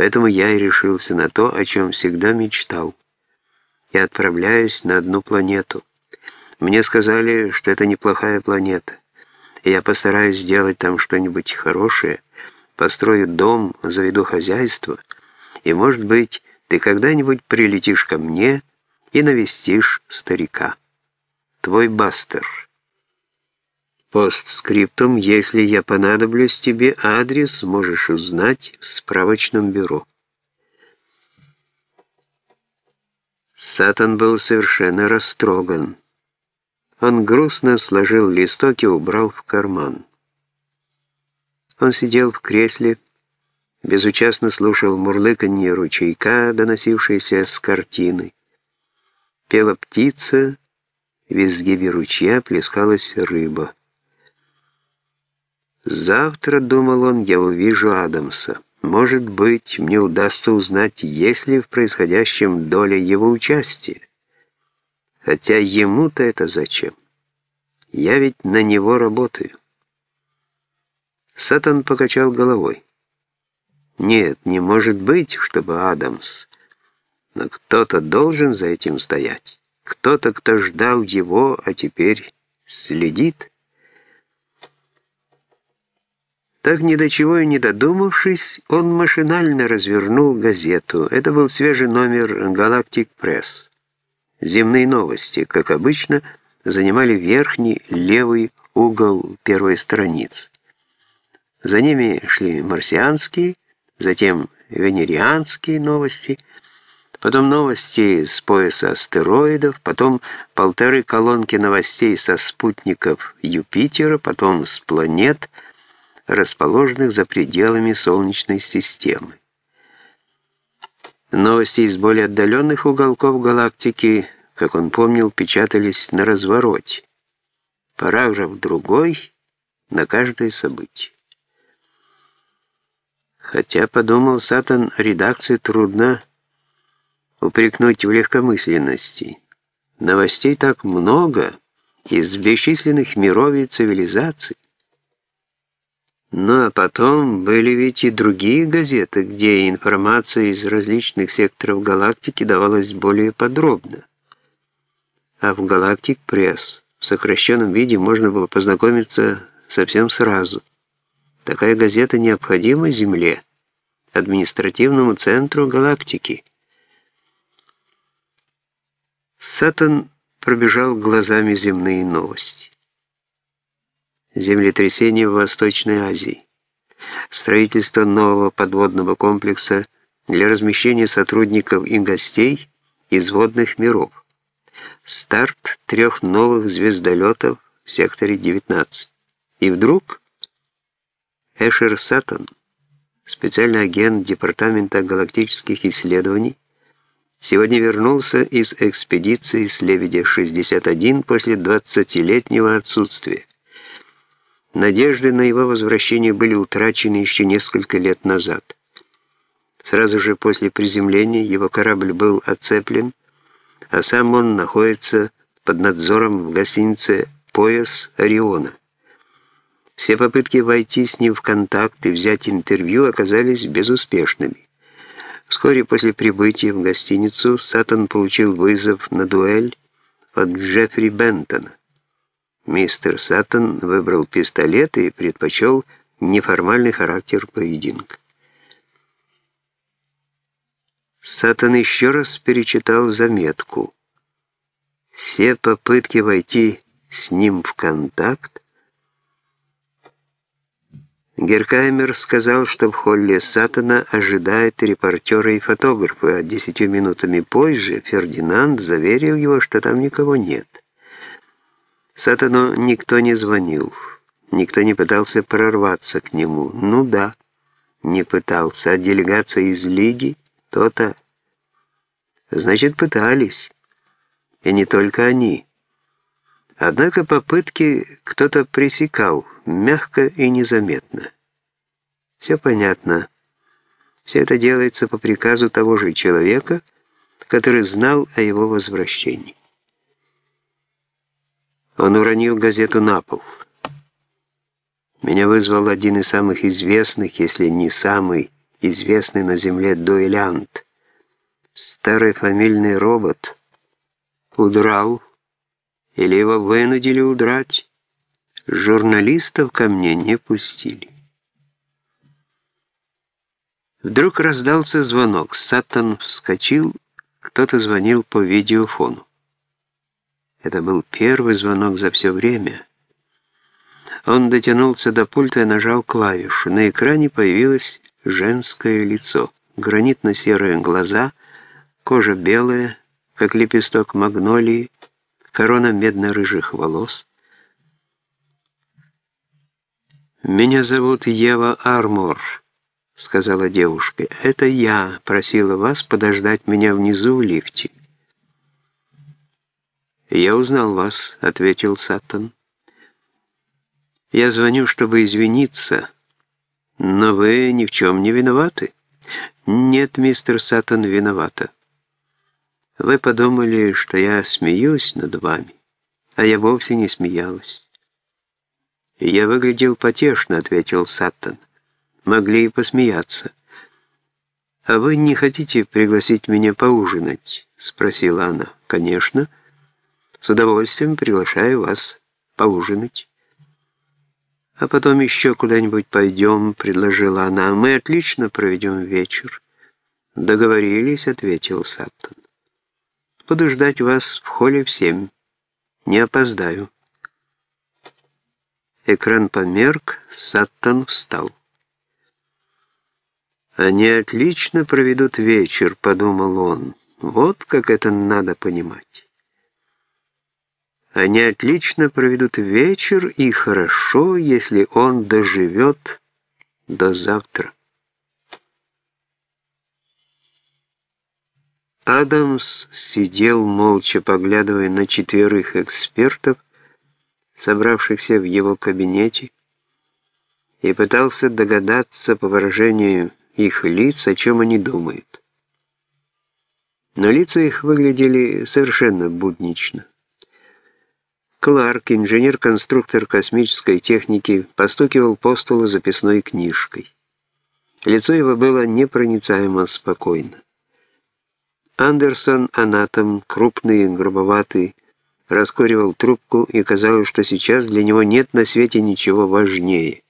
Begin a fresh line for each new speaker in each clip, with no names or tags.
Поэтому я и решился на то, о чем всегда мечтал. Я отправляюсь на одну планету. Мне сказали, что это неплохая планета. Я постараюсь сделать там что-нибудь хорошее, построю дом, заведу хозяйство, и, может быть, ты когда-нибудь прилетишь ко мне и навестишь старика. Твой Бастер. Постскриптум, если я понадоблюсь тебе, адрес можешь узнать в справочном бюро. Сатан был совершенно растроган. Он грустно сложил листок и убрал в карман. Он сидел в кресле, безучастно слушал мурлыканье ручейка, доносившееся с картины. Пела птица, в изгибе ручья плескалась рыба. Завтра, думал он, я увижу Адамса. Может быть, мне удастся узнать, есть ли в происходящем доля его участия. Хотя ему-то это зачем? Я ведь на него работаю. Сатан покачал головой. Нет, не может быть, чтобы Адамс. Но кто-то должен за этим стоять. Кто-то, кто ждал его, а теперь следит. Так ни до чего и не додумавшись, он машинально развернул газету. Это был свежий номер «Галактик Пресс». Земные новости, как обычно, занимали верхний левый угол первой страницы. За ними шли марсианские, затем венерианские новости, потом новости с пояса астероидов, потом полторы колонки новостей со спутников Юпитера, потом с планет – расположенных за пределами Солнечной системы. Новости из более отдаленных уголков галактики, как он помнил, печатались на развороте. Параграф другой на каждое событие. Хотя, подумал Сатан, редакции трудно упрекнуть в легкомысленности. Новостей так много из бесчисленных миров и цивилизаций. Ну а потом были ведь и другие газеты, где информация из различных секторов галактики давалась более подробно. А в «Галактик Пресс» в сокращенном виде можно было познакомиться совсем сразу. Такая газета необходима Земле, административному центру галактики. Сатан пробежал глазами земные новости землетрясение в Восточной Азии, строительство нового подводного комплекса для размещения сотрудников и гостей из водных миров, старт трех новых звездолетов в секторе 19. И вдруг Эшер Саттон, специальный агент Департамента галактических исследований, сегодня вернулся из экспедиции с Лебедя-61 после 20-летнего отсутствия. Надежды на его возвращение были утрачены еще несколько лет назад. Сразу же после приземления его корабль был оцеплен, а сам он находится под надзором в гостинице «Пояс Ориона». Все попытки войти с ним в контакт и взять интервью оказались безуспешными. Вскоре после прибытия в гостиницу Сатан получил вызов на дуэль от Джеффри Бентона. Мистер Саттон выбрал пистолет и предпочел неформальный характер поединка. Саттон еще раз перечитал заметку. Все попытки войти с ним в контакт Геркаймер сказал, что в холле Сатана ожидает репортеры и фотографы, а десятью минутами позже Фердинанд заверил его, что там никого нет. Сатану никто не звонил, никто не пытался прорваться к нему. Ну да, не пытался, а делегация из Лиги то-то. Значит, пытались. И не только они. Однако попытки кто-то пресекал, мягко и незаметно. Все понятно. Все это делается по приказу того же человека, который знал о его возвращении. Он уронил газету на пол. Меня вызвал один из самых известных, если не самый известный на Земле дуэлянт, старый фамильный робот, удрал или его вынудили удрать, журналистов ко мне не пустили. Вдруг раздался звонок. Саттон вскочил, кто-то звонил по видеофону. Это был первый звонок за все время. Он дотянулся до пульта и нажал клавишу. На экране появилось женское лицо. Гранитно-серые глаза, кожа белая, как лепесток магнолии, корона медно-рыжих волос. «Меня зовут Ева Армор», — сказала девушка. «Это я просила вас подождать меня внизу в лифте». «Я узнал вас», — ответил Саттон. «Я звоню, чтобы извиниться, но вы ни в чем не виноваты». «Нет, мистер Саттон, виновата. Вы подумали, что я смеюсь над вами, а я вовсе не смеялась». «Я выглядел потешно», — ответил Саттон. «Могли и посмеяться». «А вы не хотите пригласить меня поужинать?» — спросила она. «Конечно». С удовольствием приглашаю вас поужинать. А потом еще куда-нибудь пойдем, предложила она. Мы отлично проведем вечер. Договорились, ответил Саттон. Буду ждать вас в холле в семь. Не опоздаю. Экран померк, Саттон встал. «Они отлично проведут вечер», — подумал он. «Вот как это надо понимать». Они отлично проведут вечер, и хорошо, если он доживет до завтра. Адамс сидел молча, поглядывая на четверых экспертов, собравшихся в его кабинете, и пытался догадаться по выражению их лиц, о чем они думают. Но лица их выглядели совершенно буднично. Кларк, инженер-конструктор космической техники, постукивал по столу записной книжкой. Лицо его было непроницаемо спокойно. Андерсон, анатом, крупный, грубоватый, раскуривал трубку, и казалось, что сейчас для него нет на свете ничего важнее.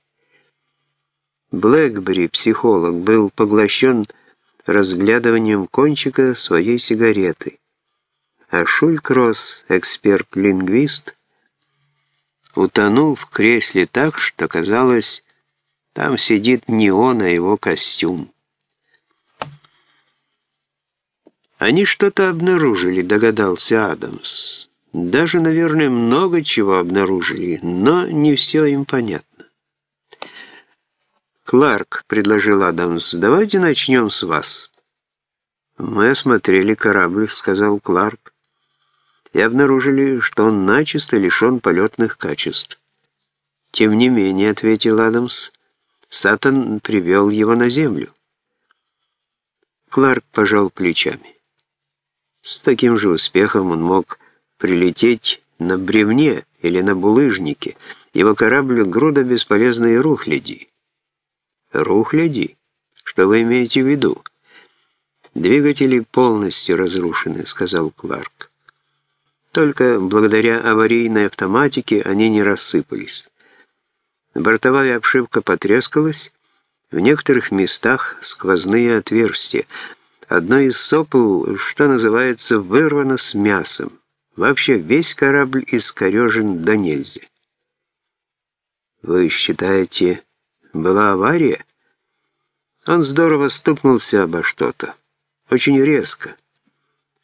Блэкбери, психолог, был поглощен разглядыванием кончика своей сигареты, а Шулькросс, эксперт-лингвист, утонул в кресле так, что казалось, там сидит не он, а его костюм. Они что-то обнаружили, догадался Адамс. Даже, наверное, много чего обнаружили, но не все им понятно. «Кларк», — предложил Адамс, — «давайте начнем с вас». «Мы осмотрели корабль», — сказал Кларк и обнаружили, что он начисто лишен полетных качеств. «Тем не менее», — ответил Адамс, — «Сатан привел его на землю». Кларк пожал плечами. С таким же успехом он мог прилететь на бревне или на булыжнике. Его корабль — груда бесполезной рухляди. «Рухляди? Что вы имеете в виду?» «Двигатели полностью разрушены», — сказал Кларк. Только благодаря аварийной автоматике они не рассыпались. Бортовая обшивка потрескалась, в некоторых местах сквозные отверстия. Одно из сопл, что называется, вырвано с мясом. Вообще весь корабль искорежен до нельзя. Вы считаете, была авария? Он здорово стукнулся обо что-то. Очень резко.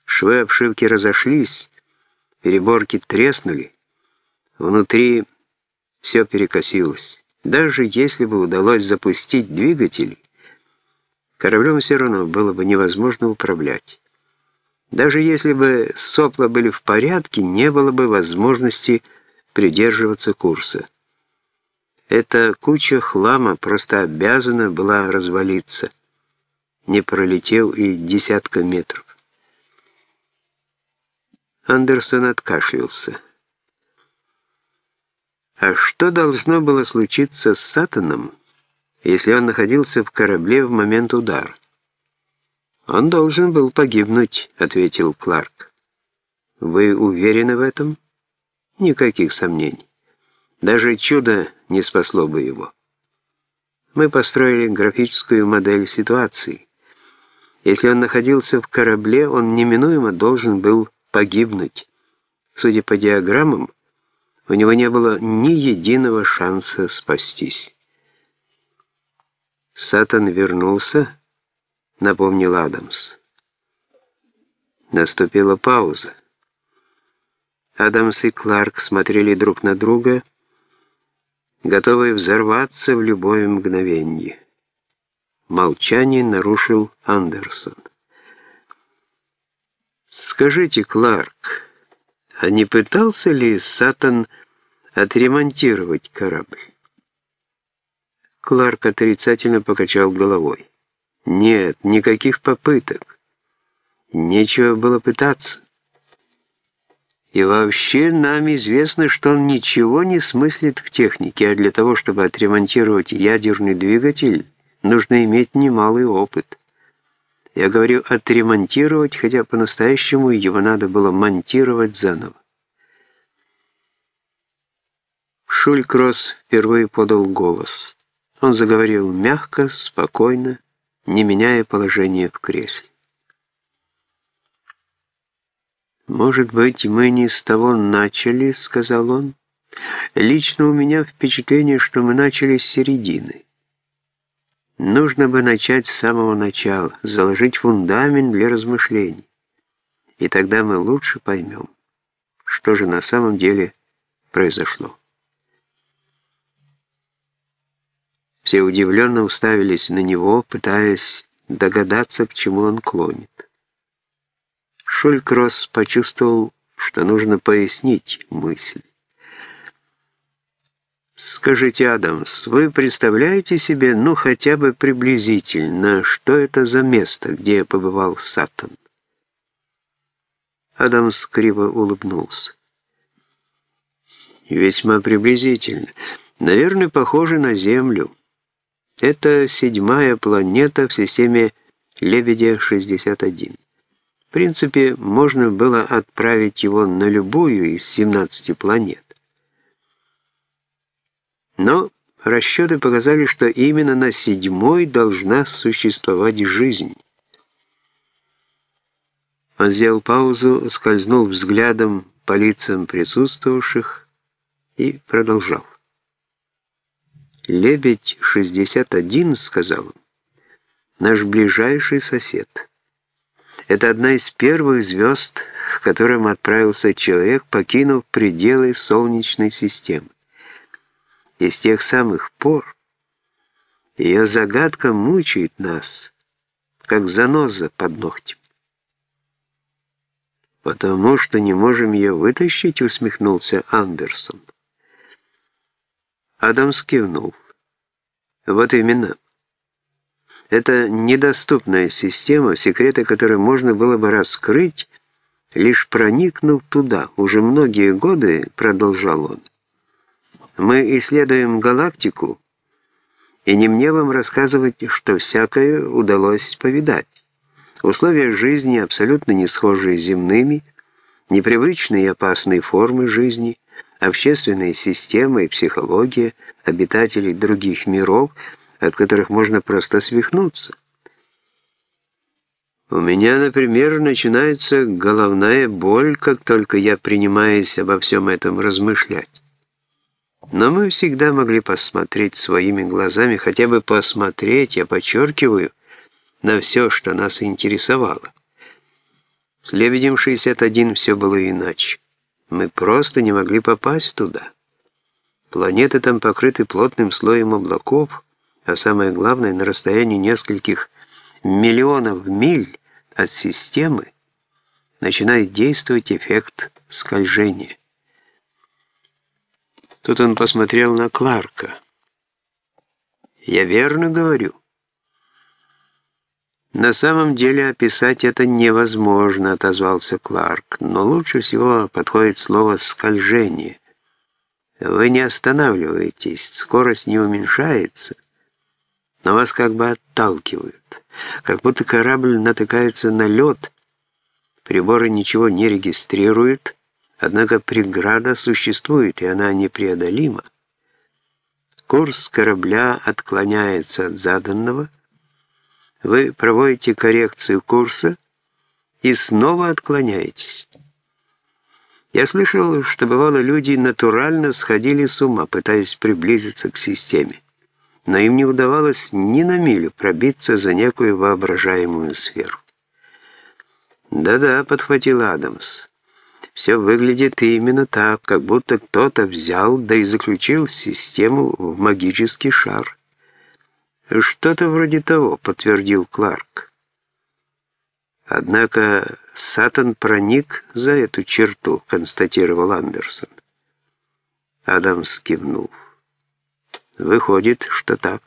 Швы обшивки разошлись, Переборки треснули, внутри все перекосилось. Даже если бы удалось запустить двигатель, кораблем все равно было бы невозможно управлять. Даже если бы сопла были в порядке, не было бы возможности придерживаться курса. Эта куча хлама просто обязана была развалиться, не пролетел и десятка метров. Андерсон откашлялся. А что должно было случиться с Сатаном, если он находился в корабле в момент удара. «Он должен был погибнуть», — ответил Кларк. «Вы уверены в этом?» «Никаких сомнений. Даже чудо не спасло бы его. Мы построили графическую модель ситуации. Если он находился в корабле, он неминуемо должен был погибнуть. Судя по диаграммам, у него не было ни единого шанса спастись. Сатан вернулся, напомнил Адамс. Наступила пауза. Адамс и Кларк смотрели друг на друга, готовые взорваться в любое мгновение. Молчание нарушил Андерсон. «Скажите, Кларк, а не пытался ли Сатан отремонтировать корабль?» Кларк отрицательно покачал головой. «Нет, никаких попыток. Нечего было пытаться. И вообще нам известно, что он ничего не смыслит в технике, а для того, чтобы отремонтировать ядерный двигатель, нужно иметь немалый опыт. Я говорю отремонтировать, хотя по-настоящему его надо было монтировать заново. Шулькросс впервые подал голос. Он заговорил мягко, спокойно, не меняя положение в кресле. «Может быть, мы не с того начали», — сказал он. «Лично у меня впечатление, что мы начали с середины. Нужно бы начать с самого начала, заложить фундамент для размышлений. И тогда мы лучше поймем, что же на самом деле произошло». Все удивленно уставились на него, пытаясь догадаться, к чему он клонит. Шулькросс почувствовал, что нужно пояснить мысль. «Скажите, Адамс, вы представляете себе, ну, хотя бы приблизительно, что это за место, где побывал Сатан?» Адамс криво улыбнулся. «Весьма приблизительно. Наверное, похоже на Землю. Это седьмая планета в системе Лебедя-61 принципе, можно было отправить его на любую из 17 планет. Но расчеты показали, что именно на седьмой должна существовать жизнь. Он сделал паузу, скользнул взглядом по лицам присутствовавших и продолжал. «Лебедь-61», — сказал он, — «наш ближайший сосед». Это одна из первых звезд, к которым отправился человек, покинув пределы Солнечной системы. И с тех самых пор ее загадка мучает нас, как заноза под ногтем. «Потому что не можем ее вытащить», — усмехнулся Андерсон. Адамс кивнул. «Вот именно». Это недоступная система, секреты которой можно было бы раскрыть, лишь проникнув туда. Уже многие годы, продолжал он, мы исследуем галактику, и не мне вам рассказывать, что всякое удалось повидать. Условия жизни абсолютно не схожие с земными, непривычные и опасные формы жизни, общественные системы и психология обитателей других миров – от которых можно просто свихнуться. У меня, например, начинается головная боль, как только я принимаюсь обо всем этом размышлять. Но мы всегда могли посмотреть своими глазами, хотя бы посмотреть, я подчеркиваю, на все, что нас интересовало. С «Лебедем-61» все было иначе. Мы просто не могли попасть туда. Планеты там покрыты плотным слоем облаков, а самое главное, на расстоянии нескольких миллионов миль от системы начинает действовать эффект скольжения. Тут он посмотрел на Кларка. «Я верно говорю?» «На самом деле описать это невозможно», — отозвался Кларк, «но лучше всего подходит слово «скольжение». Вы не останавливаетесь, скорость не уменьшается, но вас как бы отталкивают, как будто корабль натыкается на лед, приборы ничего не регистрируют, однако преграда существует, и она непреодолима. Курс корабля отклоняется от заданного, вы проводите коррекцию курса и снова отклоняетесь. Я слышал, что бывало люди натурально сходили с ума, пытаясь приблизиться к системе но им не удавалось ни на милю пробиться за некую воображаемую сферу. «Да-да», — подхватил Адамс, — «все выглядит именно так, как будто кто-то взял, да и заключил систему в магический шар». «Что-то вроде того», — подтвердил Кларк. «Однако Сатан проник за эту черту», — констатировал Андерсон. Адамс кивнул. Выходит, что так.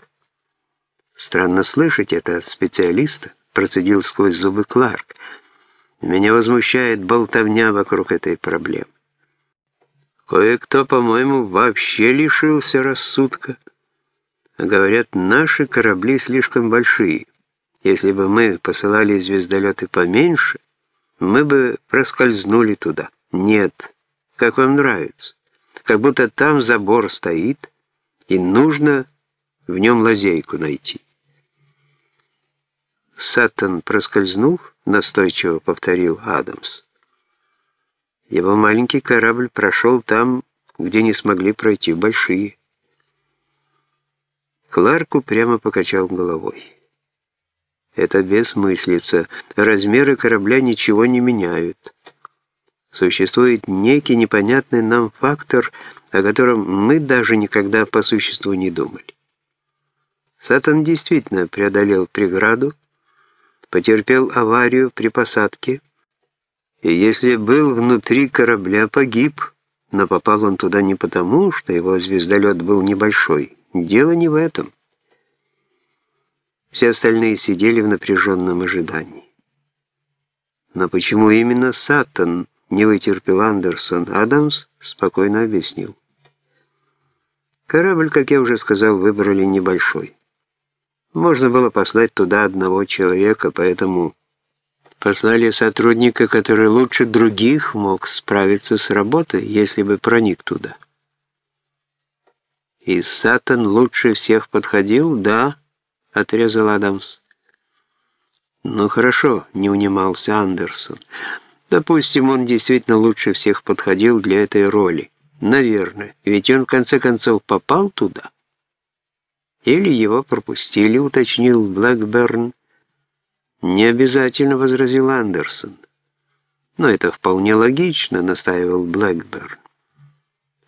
Странно слышать это от специалиста, процедил сквозь зубы Кларк. Меня возмущает болтовня вокруг этой проблемы. Кое-кто, по-моему, вообще лишился рассудка. Говорят, наши корабли слишком большие. Если бы мы посылали звездолеты поменьше, мы бы проскользнули туда. Нет, как вам нравится. Как будто там забор стоит, и нужно в нем лазейку найти. Саттон проскользнул, настойчиво повторил Адамс. Его маленький корабль прошел там, где не смогли пройти большие. Кларку прямо покачал головой. Это бессмыслица. Размеры корабля ничего не меняют. Существует некий непонятный нам фактор — о котором мы даже никогда по существу не думали. Сатан действительно преодолел преграду, потерпел аварию при посадке, и если был внутри корабля, погиб, но попал он туда не потому, что его звездолет был небольшой. Дело не в этом. Все остальные сидели в напряженном ожидании. Но почему именно Сатан не вытерпел Андерсон? Адамс спокойно объяснил. Корабль, как я уже сказал, выбрали небольшой. Можно было послать туда одного человека, поэтому послали сотрудника, который лучше других мог справиться с работой, если бы проник туда. И Сатан лучше всех подходил? Да, отрезал Адамс. Ну хорошо, не унимался Андерсон. Допустим, он действительно лучше всех подходил для этой роли. Наверное, ведь он в конце концов попал туда. Или его пропустили, уточнил Блэкберн. Не обязательно, возразил Андерсон. Но это вполне логично, настаивал Блэкберн.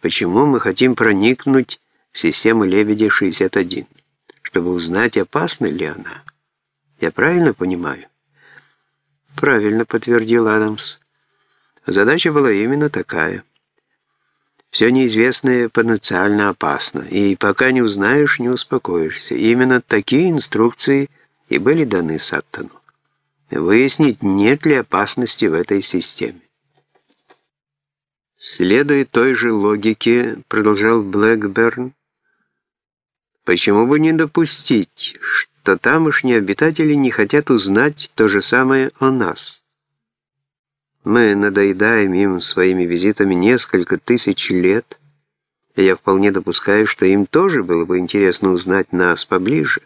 Почему мы хотим проникнуть в систему Лебедя-61? Чтобы узнать, опасна ли она. Я правильно понимаю? Правильно, подтвердил Адамс. Задача была именно такая. Все неизвестное потенциально опасно, и пока не узнаешь, не успокоишься. именно такие инструкции и были даны Саттону. Выяснить, нет ли опасности в этой системе. Следуя той же логике, продолжал Блэкберн, почему бы не допустить, что тамошние обитатели не хотят узнать то же самое о нас? Мы надоедаем им своими визитами несколько тысяч лет, и я вполне допускаю, что им тоже было бы интересно узнать нас поближе.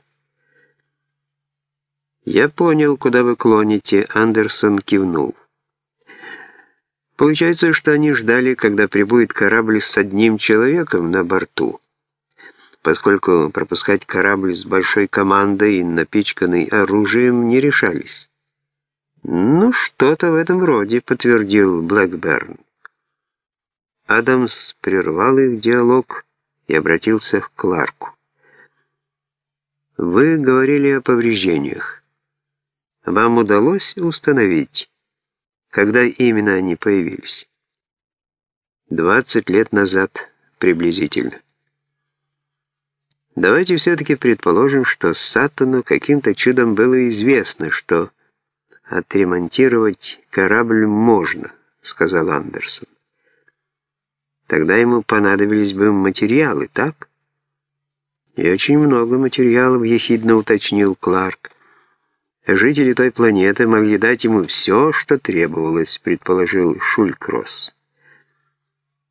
«Я понял, куда вы клоните», — Андерсон кивнул. Получается, что они ждали, когда прибудет корабль с одним человеком на борту, поскольку пропускать корабль с большой командой, напичканной оружием, не решались. «Ну, что-то в этом роде», — подтвердил Блэкберн. Адамс прервал их диалог и обратился к Кларку. «Вы говорили о повреждениях. Вам удалось установить, когда именно они появились?» «Двадцать лет назад, приблизительно». Давайте все-таки предположим, что Сатану каким-то чудом было известно, что «Отремонтировать корабль можно», — сказал Андерсон. «Тогда ему понадобились бы материалы, так?» «И очень много материалов», — ехидно уточнил Кларк. «Жители той планеты могли дать ему все, что требовалось», — предположил Шулькросс.